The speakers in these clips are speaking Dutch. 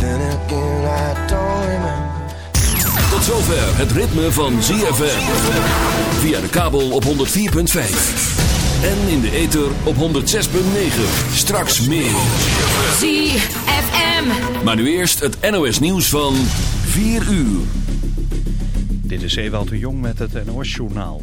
Then again, I don't remember. Tot zover het ritme van ZFM. Via de kabel op 104.5. En in de ether op 106.9. Straks meer. ZFM. Maar nu eerst het NOS nieuws van 4 uur. Dit is Ewald de Jong met het NOS-journaal.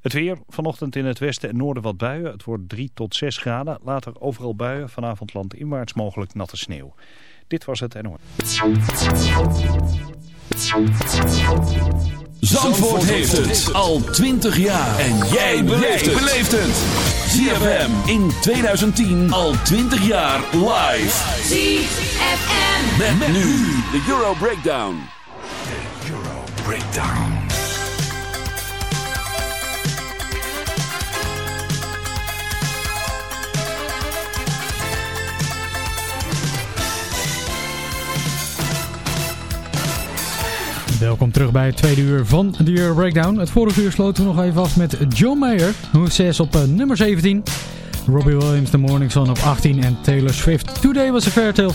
Het weer, vanochtend in het westen en noorden wat buien. Het wordt 3 tot 6 graden. Later overal buien, vanavond landinwaarts mogelijk natte sneeuw. Dit was het NOS. Zandvoort heeft het al 20 jaar. En jij beleeft het. ZFM in 2010 al 20 jaar live. ZFM. Met, nu de Euro Breakdown. De Euro Breakdown. Welkom terug bij het tweede uur van de Euro Breakdown. Het vorige uur sloten we nog even af met John Mayer, Who Says op uh, nummer 17. Robbie Williams, The Morning Sun op 18 en Taylor Swift, Today Was A Fair Tale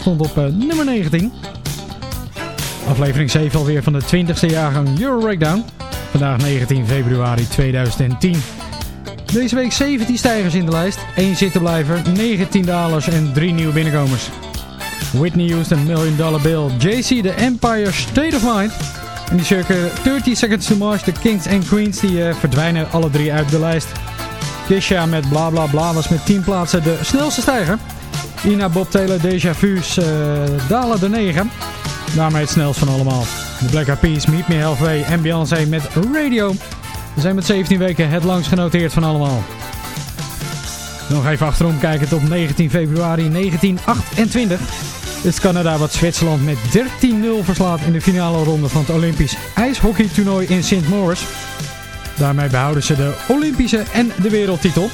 stond op uh, nummer 19. Aflevering 7 alweer van de 20ste jaargang Euro Breakdown. Vandaag 19 februari 2010. Deze week 17 stijgers in de lijst, 1 zittenblijver, 19 dalers en 3 nieuwe binnenkomers. Whitney Houston, Million Dollar Bill, JC, The Empire State of Mind. En die circa 30 Seconds to Mars, de Kings and Queens, die uh, verdwijnen alle drie uit de lijst. Kisha met bla bla bla was met 10 plaatsen de snelste stijger. Ina Bob Taylor Deja Vu's uh, dalen de 9. Daarmee het snelst van allemaal. De Black Eyed Peas, Meet Me Halfway en Beyoncé met Radio. We zijn met 17 weken het langst genoteerd van allemaal. Nog even achterom kijken op 19 februari 1928 is Canada wat Zwitserland met 13-0 verslaat in de finale ronde van het Olympisch ijshockeytoernooi in St. Maurice. Daarmee behouden ze de Olympische en de wereldtitel.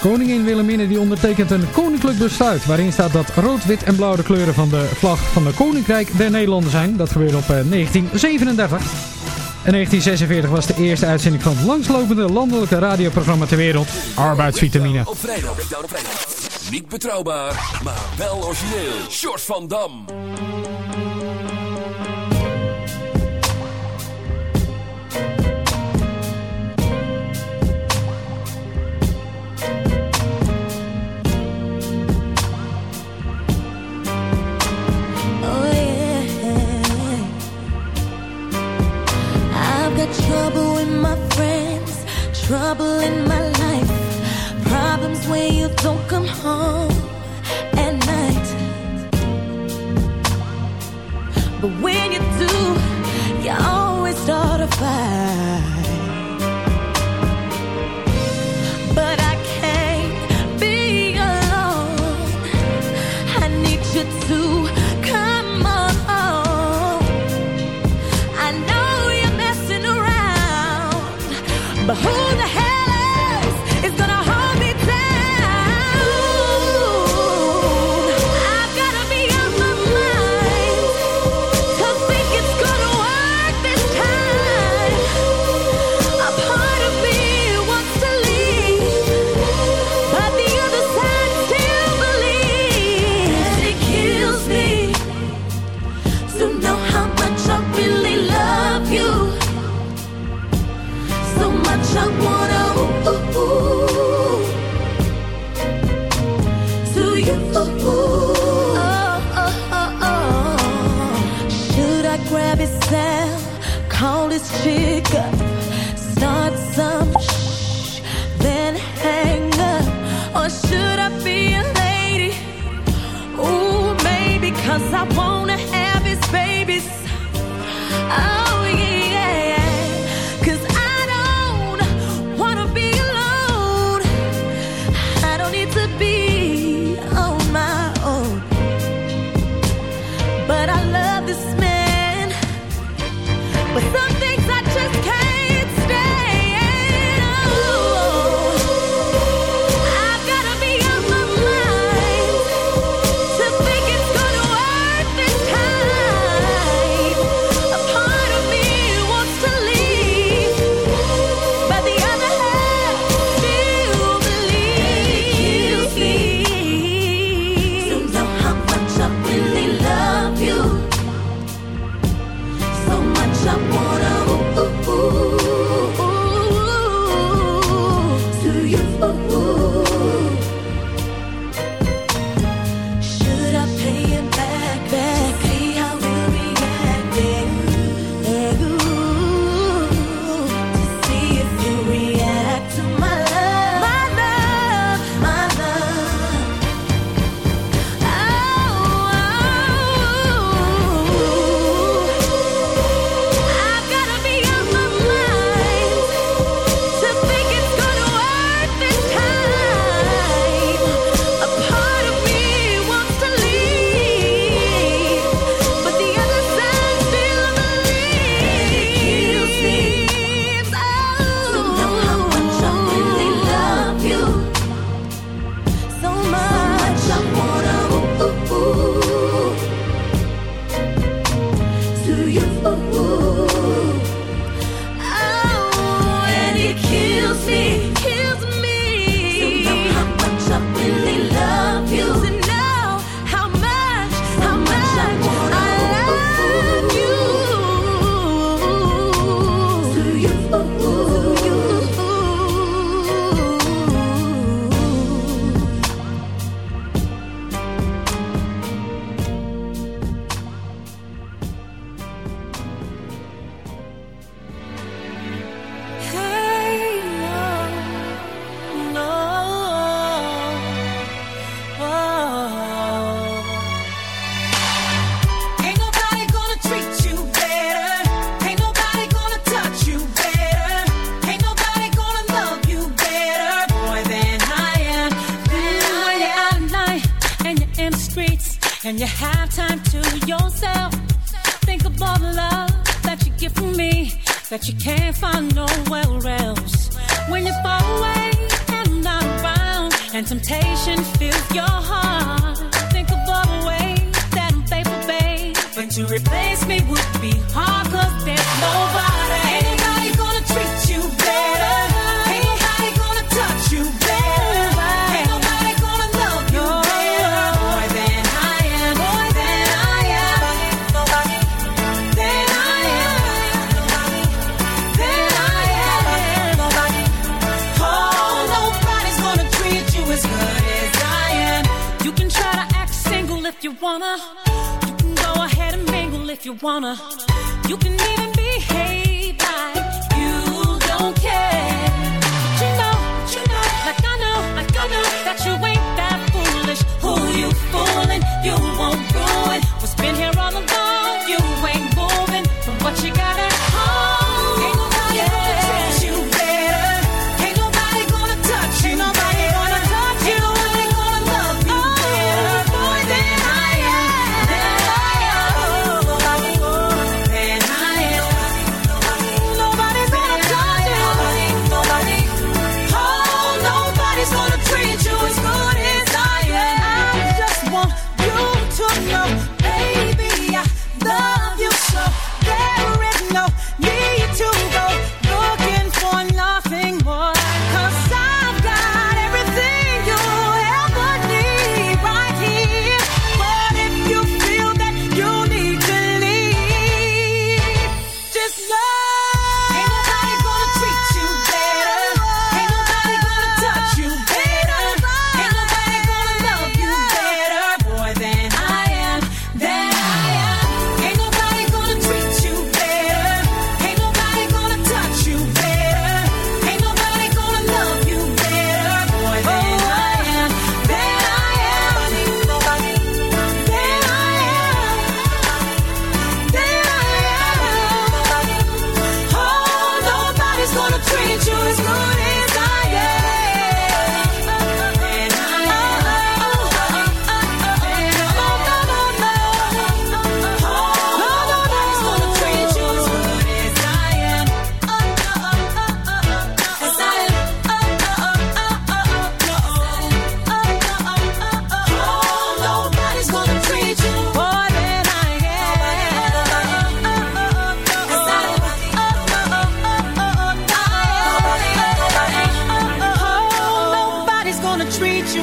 Koningin Wilhelmine die ondertekent een koninklijk besluit waarin staat dat rood, wit en blauw de kleuren van de vlag van de Koninkrijk der Nederlanden zijn. Dat gebeurde op 1937. Eh, en 1946 was de eerste uitzending van het langslopende landelijke radioprogramma ter wereld, Arbeidsvitamine. Op vrijdag. Niet betrouwbaar, maar wel origineel. Short van Dam. Trouble in my life, problems when you don't come home at night. But when you do, you always start a fight. Behold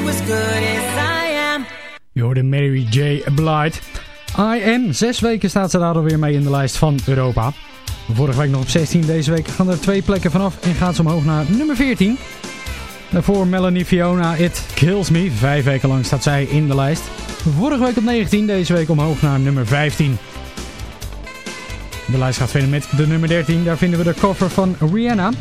as Mary J. Blight. I Am. Zes weken staat ze daar alweer mee in de lijst van Europa. Vorige week nog op 16. Deze week gaan er twee plekken vanaf en gaat ze omhoog naar nummer 14. Voor Melanie Fiona, It Kills Me. Vijf weken lang staat zij in de lijst. Vorige week op 19, deze week omhoog naar nummer 15. De lijst gaat verder met de nummer 13. Daar vinden we de cover van Rihanna.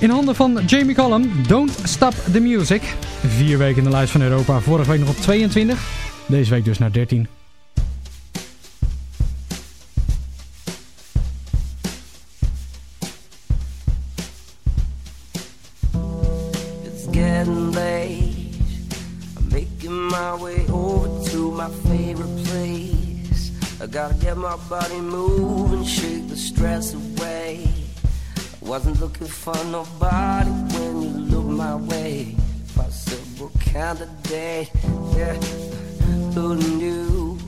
In handen van Jamie Cullum, Don't Stop the Music. Vier weken in de lijst van Europa, vorige week nog op 22. Deze week dus naar 13. For nobody when you look my way. Possible candidate, yeah. Who knew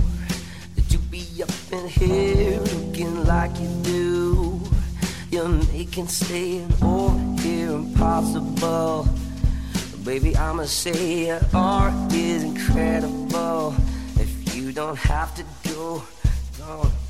that you'd be up in here looking like you do? You're making staying over here impossible. Baby, I'ma say your art is incredible. If you don't have to go, don't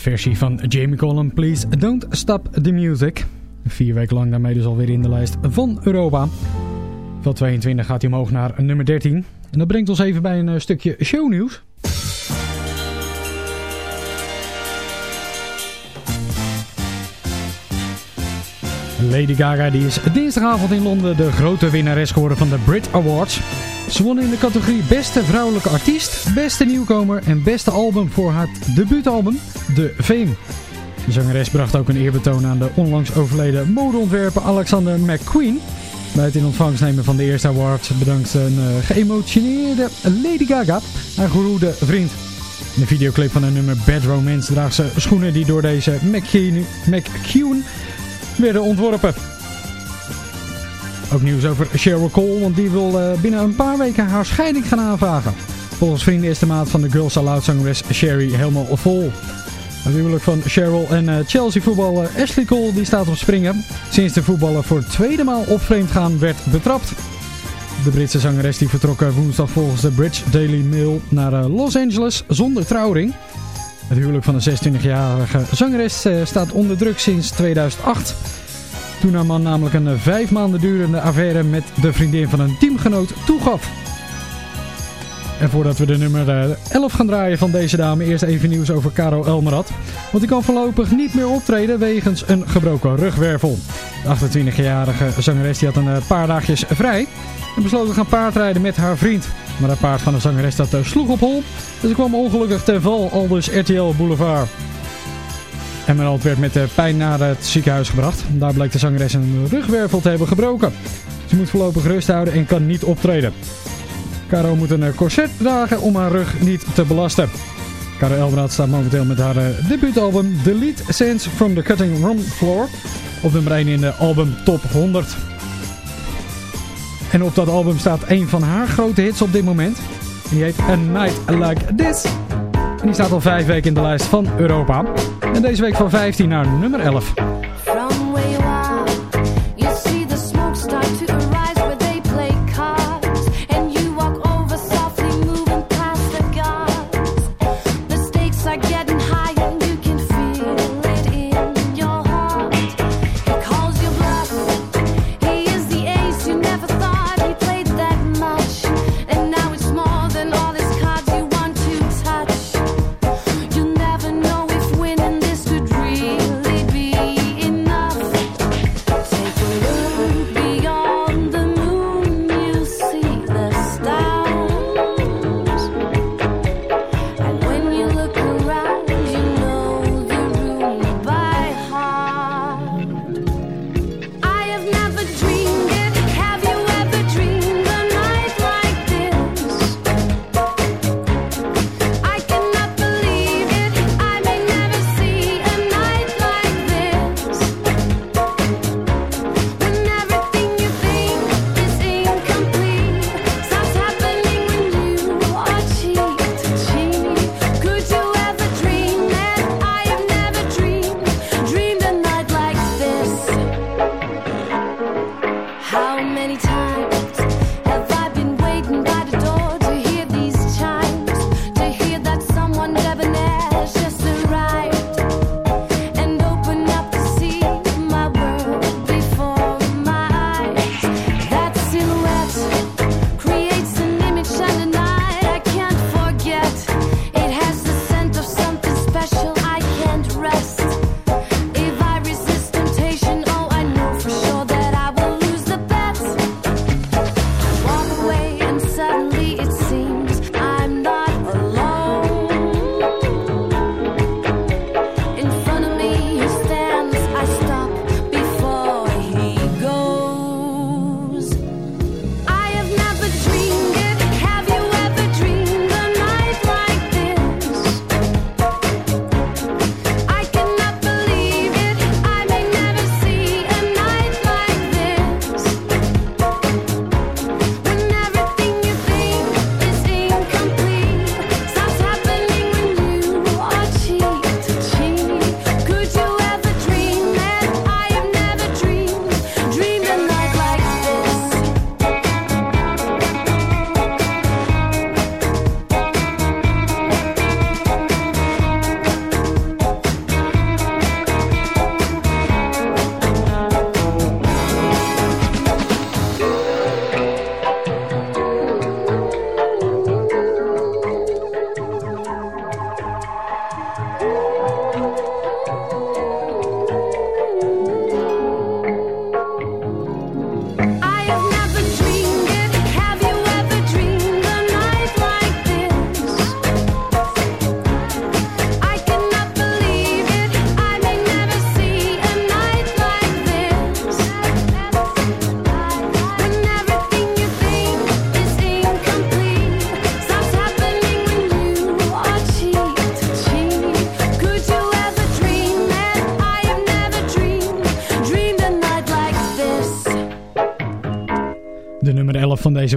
versie van Jamie Collin, Please Don't Stop the Music. Vier weken lang daarmee dus alweer in de lijst van Europa. Van 22 gaat hij omhoog naar nummer 13. En dat brengt ons even bij een eh, stukje shownieuws. Lady Gaga die is dinsdagavond in Londen de grote winnares geworden van de Brit Awards. Ze won in de categorie Beste Vrouwelijke Artiest, Beste Nieuwkomer en Beste Album voor haar debuutalbum The Fame. De zangeres bracht ook een eerbetoon aan de onlangs overleden modeontwerper Alexander McQueen. Bij het in ontvangst nemen van de eerste award bedankt een uh, geëmotioneerde Lady Gaga haar geroede vriend. In de videoclip van het nummer Bad Romance draagt ze schoenen die door deze McQueen werden ontworpen. Ook nieuws over Cheryl Cole, want die wil uh, binnen een paar weken haar scheiding gaan aanvragen. Volgens vrienden is de maat van de Girls Aloud zangeres Sherry helemaal vol. Het huwelijk van Cheryl en uh, Chelsea voetballer Ashley Cole die staat op springen. Sinds de voetballer voor de tweede maal op vreemd gaan werd betrapt. De Britse zangeres die vertrok woensdag volgens de Bridge Daily Mail naar Los Angeles zonder trouwring. Het huwelijk van de 26-jarige zangeres uh, staat onder druk sinds 2008. Toen haar man namelijk een vijf maanden durende affaire met de vriendin van een teamgenoot toegaf. En voordat we de nummer 11 gaan draaien van deze dame, eerst even nieuws over Caro Elmerat. Want die kan voorlopig niet meer optreden wegens een gebroken rugwervel. De 28-jarige zangeres die had een paar dagjes vrij en besloot te gaan paardrijden met haar vriend. Maar het paard van de zangeres dat sloeg op hol, dus ze kwam ongelukkig ten val, aldus RTL Boulevard. Emerald werd met pijn naar het ziekenhuis gebracht. Daar bleek de zangeres een rugwervel te hebben gebroken. Ze moet voorlopig rust houden en kan niet optreden. Caro moet een corset dragen om haar rug niet te belasten. Caro Elverad staat momenteel met haar debuutalbum Delete Sense from the Cutting Room Floor op nummer 1 in de album Top 100. En op dat album staat een van haar grote hits op dit moment. En die heet A Night Like This. En die staat al 5 weken in de lijst van Europa. En deze week van 15 naar nummer 11.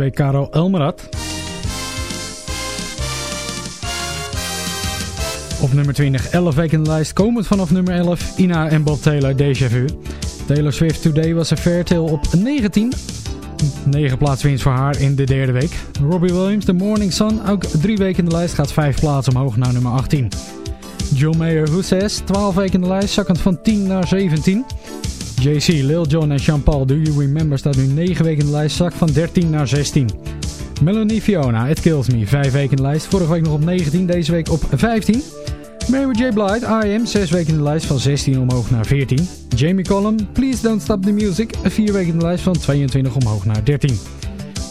Week, Caro. Op nummer 20, 11 weken in de lijst, komend vanaf nummer 11, Ina en Bob Taylor, Deja Vu. Taylor Swift Today was een Fairtail op 19. 9 plaatswinst voor haar in de derde week. Robbie Williams, The Morning Sun, ook drie weken in de lijst, gaat 5 plaatsen omhoog naar nummer 18. John Mayer, Who Says, 12 weken in de lijst, zakkend van 10 naar 17. JC, Lil Jon en Jean-Paul Do You Remember staat nu 9 weken in de lijst, zak van 13 naar 16. Melanie Fiona, It Kills Me, 5 weken in de lijst, vorige week nog op 19, deze week op 15. Mary J. Blige, I Am, 6 weken in de lijst, van 16 omhoog naar 14. Jamie Collum, Please Don't Stop the Music, 4 weken in de lijst, van 22 omhoog naar 13.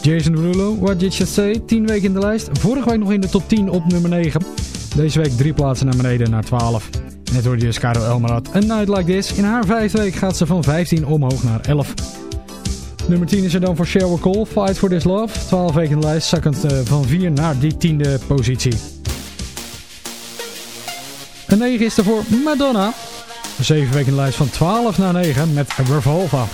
Jason Derulo, What Did You Say, 10 weken in de lijst, vorige week nog in de top 10 op nummer 9. Deze week 3 plaatsen naar beneden naar 12. Net hoorde je Caro Elmarat. A Night Like This. In haar vijfde week gaat ze van 15 omhoog naar 11. Nummer 10 is er dan voor Sheryl Cole. Fight for This Love. 12 weken in de lijst. Zakkend eh, van 4 naar die tiende positie. Een 9 is er voor Madonna. 7 weken in de lijst van 12 naar 9 met Revolver.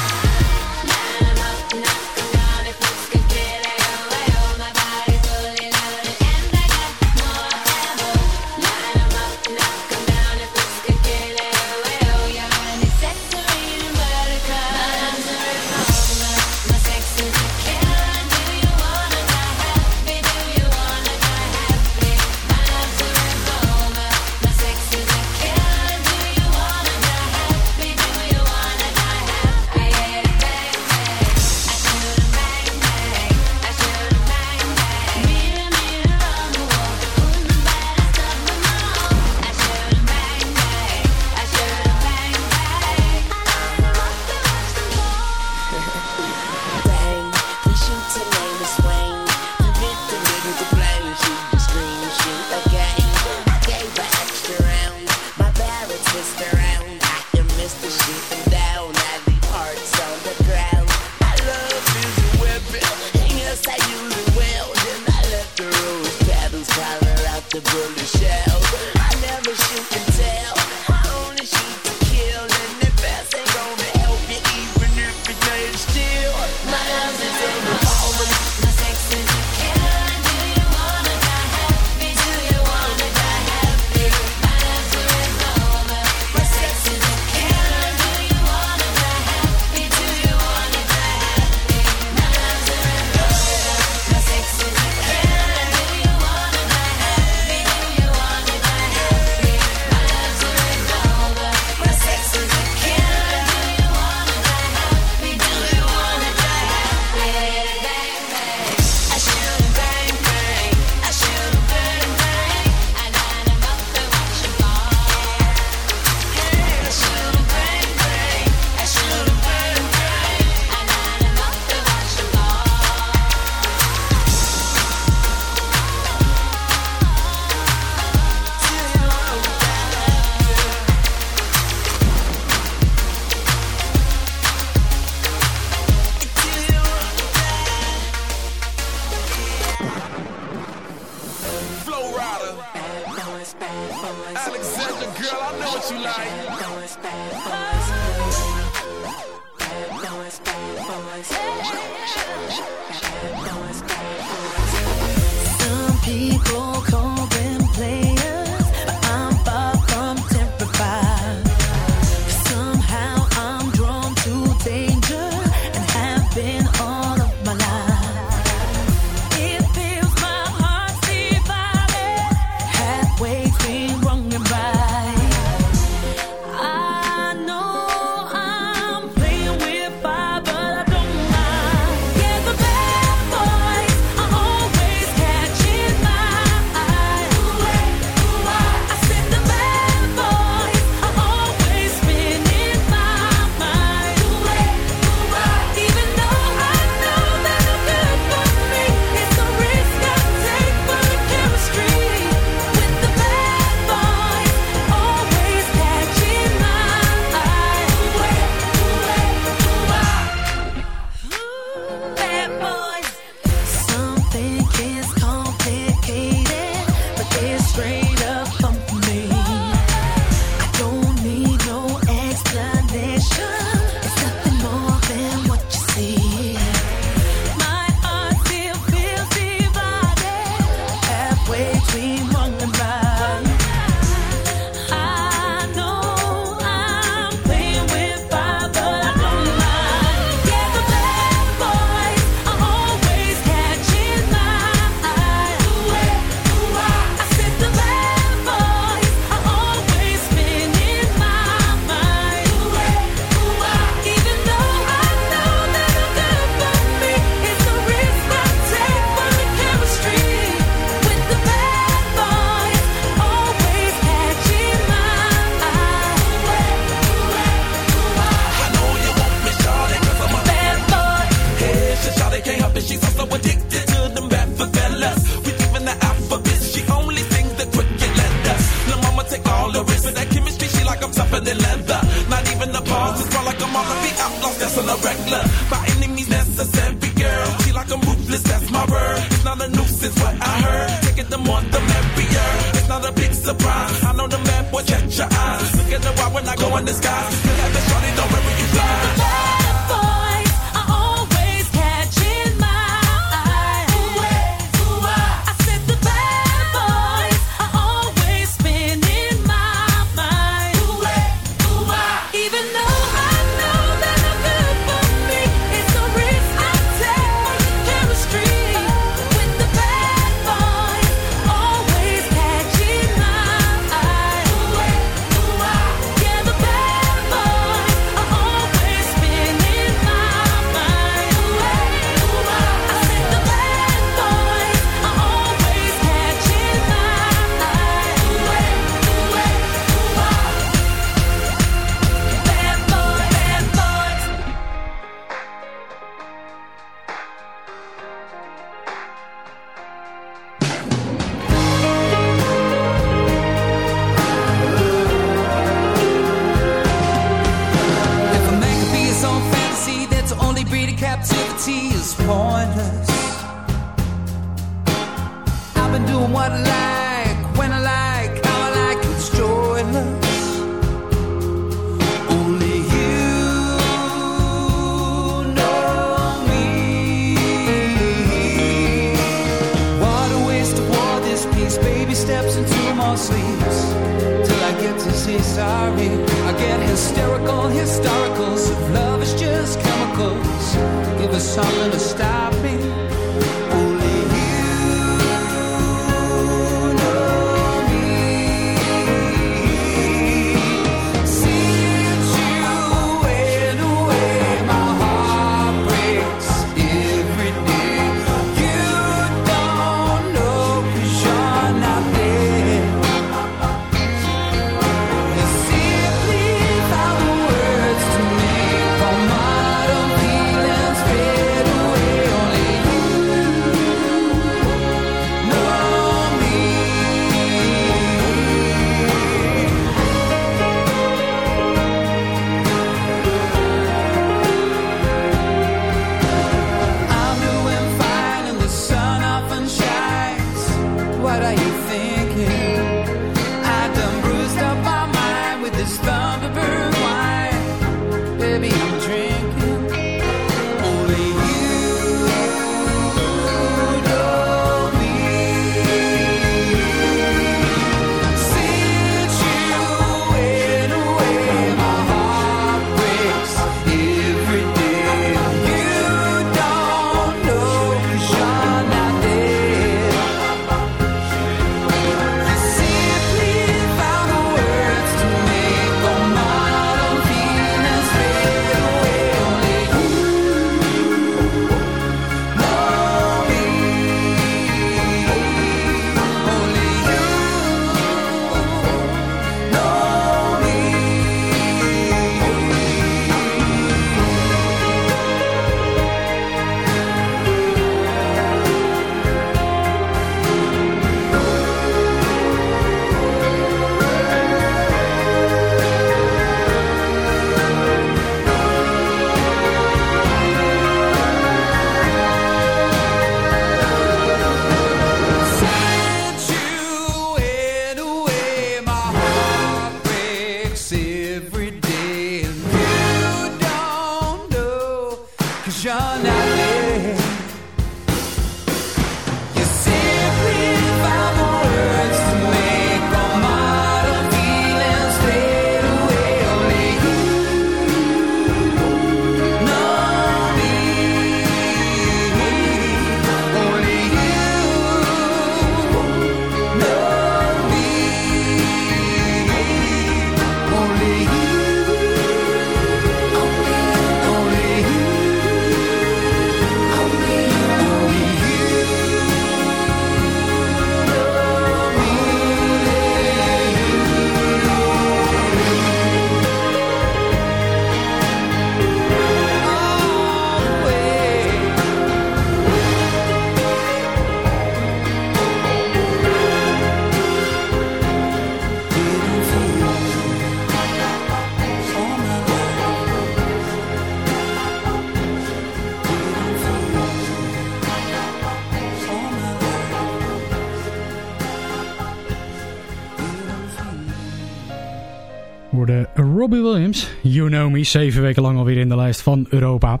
Zeven weken lang alweer in de lijst van Europa.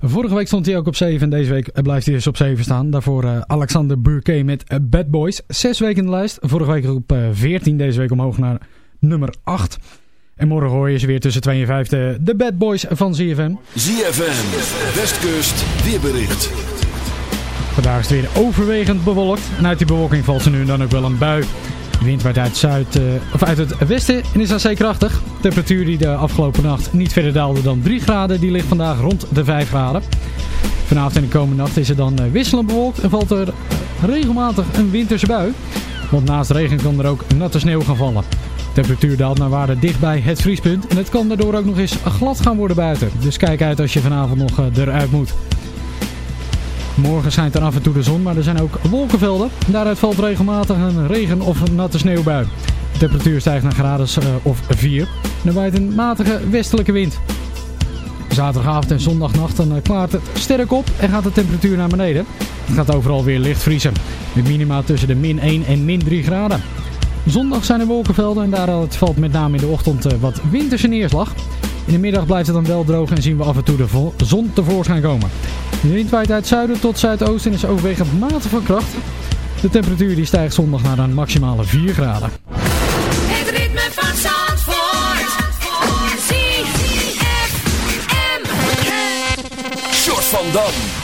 Vorige week stond hij ook op 7 en deze week blijft hij dus op 7 staan. Daarvoor uh, Alexander Burke met uh, Bad Boys. Zes weken in de lijst. Vorige week op uh, eh, 14, deze week omhoog naar nummer 8. En morgen hoor je ze weer tussen 2 en 5 de, de Bad Boys van ZFM. ZFM, Westkust, weerbericht. Vandaag is het weer overwegend bewolkt. En uit die bewolking valt ze nu dan ook wel een bui. De wind waait uit, zuid, uh, of uit het westen en is dan zeer krachtig. De temperatuur die de afgelopen nacht niet verder daalde dan 3 graden, die ligt vandaag rond de 5 graden. Vanavond en de komende nacht is het dan uh, wisselend bewolkt en valt er regelmatig een winterse bui. Want naast regen kan er ook natte sneeuw gaan vallen. Temperatuur daalt naar waarde dichtbij het vriespunt en het kan daardoor ook nog eens glad gaan worden buiten. Dus kijk uit als je vanavond nog uh, eruit moet. Morgen schijnt er af en toe de zon, maar er zijn ook wolkenvelden. Daaruit valt regelmatig een regen- of een natte sneeuwbui. De temperatuur stijgt naar graden uh, of 4. En er waait een matige westelijke wind. Zaterdagavond en zondagnacht dan, uh, klaart het sterk op en gaat de temperatuur naar beneden. Het gaat overal weer licht vriezen. Met minima tussen de min 1 en min 3 graden. Zondag zijn er wolkenvelden en daaruit valt met name in de ochtend uh, wat winterse neerslag. In de middag blijft het dan wel droog en zien we af en toe de zon tevoorschijn komen. De wind waait uit zuiden tot zuidoosten en is overwegend matig van kracht. De temperatuur die stijgt zondag naar een maximale 4 graden. Het ritme van Zandvoort. Short van Dam.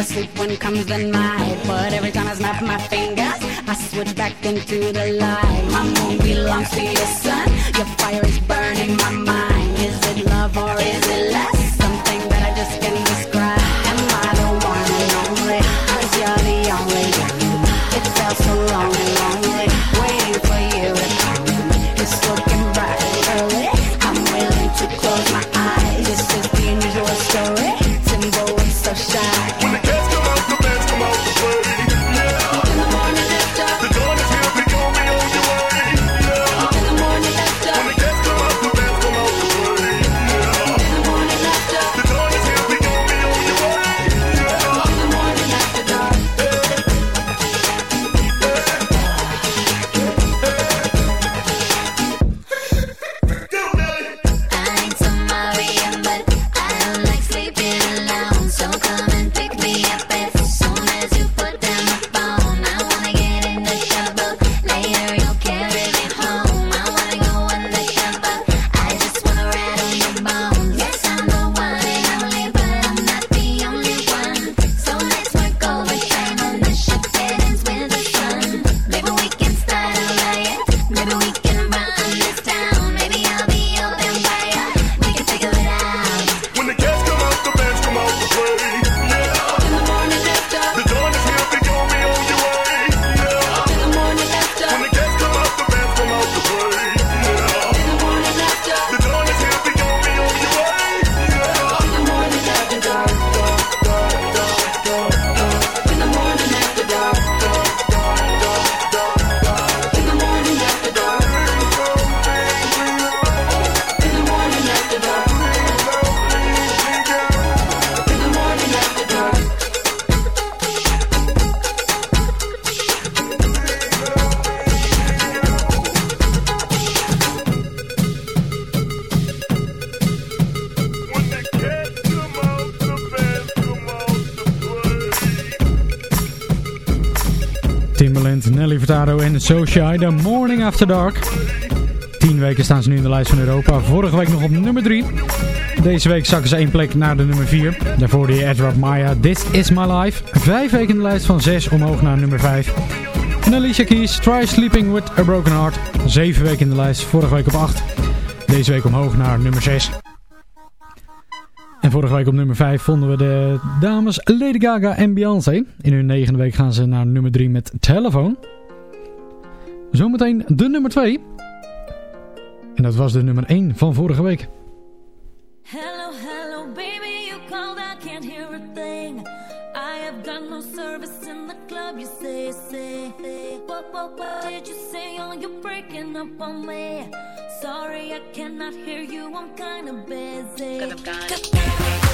never sleep when comes the night. But every time I snap my fingers, I switch back into the light. My moon belongs to your sun. Your fire is burning my mind. Is it love or is it lust? Something that I just can't describe. Am I the one and only? Cause you're the only. It felt so long and long. So Shy, The Morning After Dark. 10 weken staan ze nu in de lijst van Europa. Vorige week nog op nummer 3. Deze week zakken ze één plek naar de nummer 4. Daarvoor de Edward Maya, This Is My Life. Vijf weken in de lijst van 6 omhoog naar nummer 5. En Alicia Keys, Try Sleeping With A Broken Heart. 7 weken in de lijst, vorige week op 8. Deze week omhoog naar nummer 6. En vorige week op nummer 5 vonden we de dames Lady Gaga en Beyoncé. In hun negende week gaan ze naar nummer 3 met telefoon. Zometeen de nummer 2. En dat was de nummer 1 van vorige week. Hello, hello baby, you called, I can't hear a thing. I have got no service in the club, you say, say. What, what, what did you say? Oh, you're breaking up on me. Sorry, I cannot hear you, I'm kind of busy.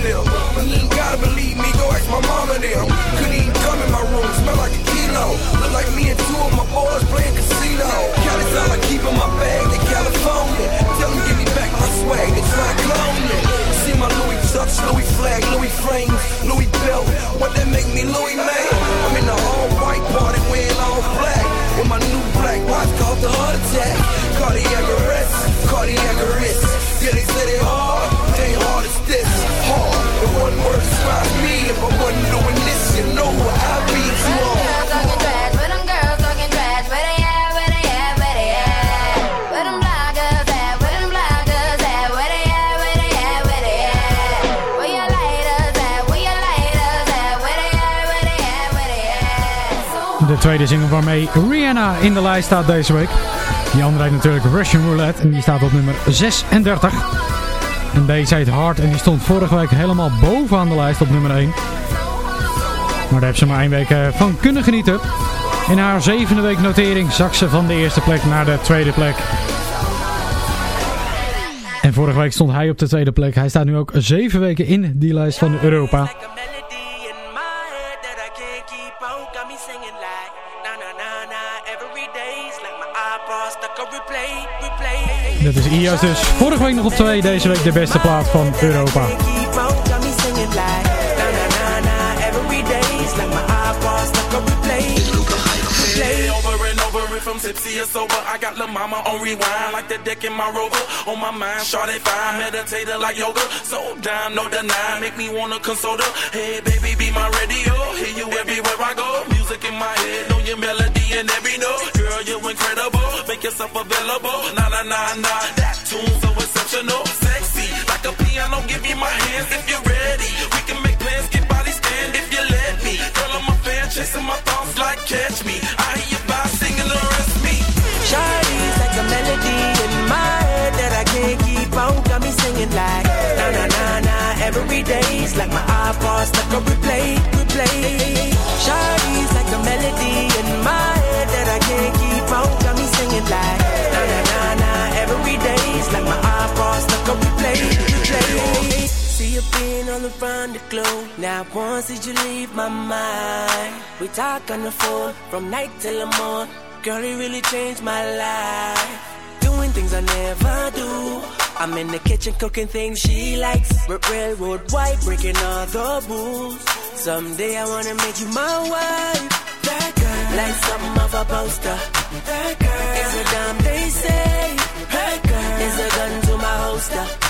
and them. You gotta believe me, go ask my mama. them. Couldn't even come in my room, smell like a kilo. Look like me and two of my boys playing casino. Cali's all I keep in my bag, they California. Tell them give me back my swag, they try to clone me. See my Louis Chucks, Louis flag, Louis frames, Louis belt. What that make me Louis tweede single waarmee Rihanna in de lijst staat deze week. Die andere heet natuurlijk Russian Roulette en die staat op nummer 36. En deze heet Hard en die stond vorige week helemaal bovenaan de lijst op nummer 1. Maar daar heeft ze maar één week eh, van kunnen genieten. In haar zevende week notering zak ze van de eerste plek naar de tweede plek. En vorige week stond hij op de tweede plek. Hij staat nu ook zeven weken in die lijst van Europa. IO's dus. Vorige week nog op 2, deze week de beste plaat van Europa. So down, no make me wanna console. Hey, baby, be my. You everywhere I go. Music in my head, know your melody and every note. Girl, you're incredible. Make yourself available. Nah, nah, nah, nah. That tune so exceptional, sexy like a piano. Give me my hands if you're ready. We can make plans, get body stand if you let me. Girl, I'm a fan, chasing my thoughts like catch me. I hear you by singing the rest me. Shawty's like a melody in my head that I can't keep on. Got me singing like na na na na every day's like my iPod stuck on replay, replay. Shawty's like a melody in my head that I can't keep on. Got me singing like na na na na every day's like my iPod stuck on replay, replay. See you being all around the globe. Now once did you leave my mind? We talk on the phone from night till the morning. Girl, it really changed my life. Doing things I never do. I'm in the kitchen cooking things she likes. Railroad white, breaking all the rules. Someday I wanna make you my wife. That girl, like something of a poster. That girl is a damn they say. That girl is a gun to my holster.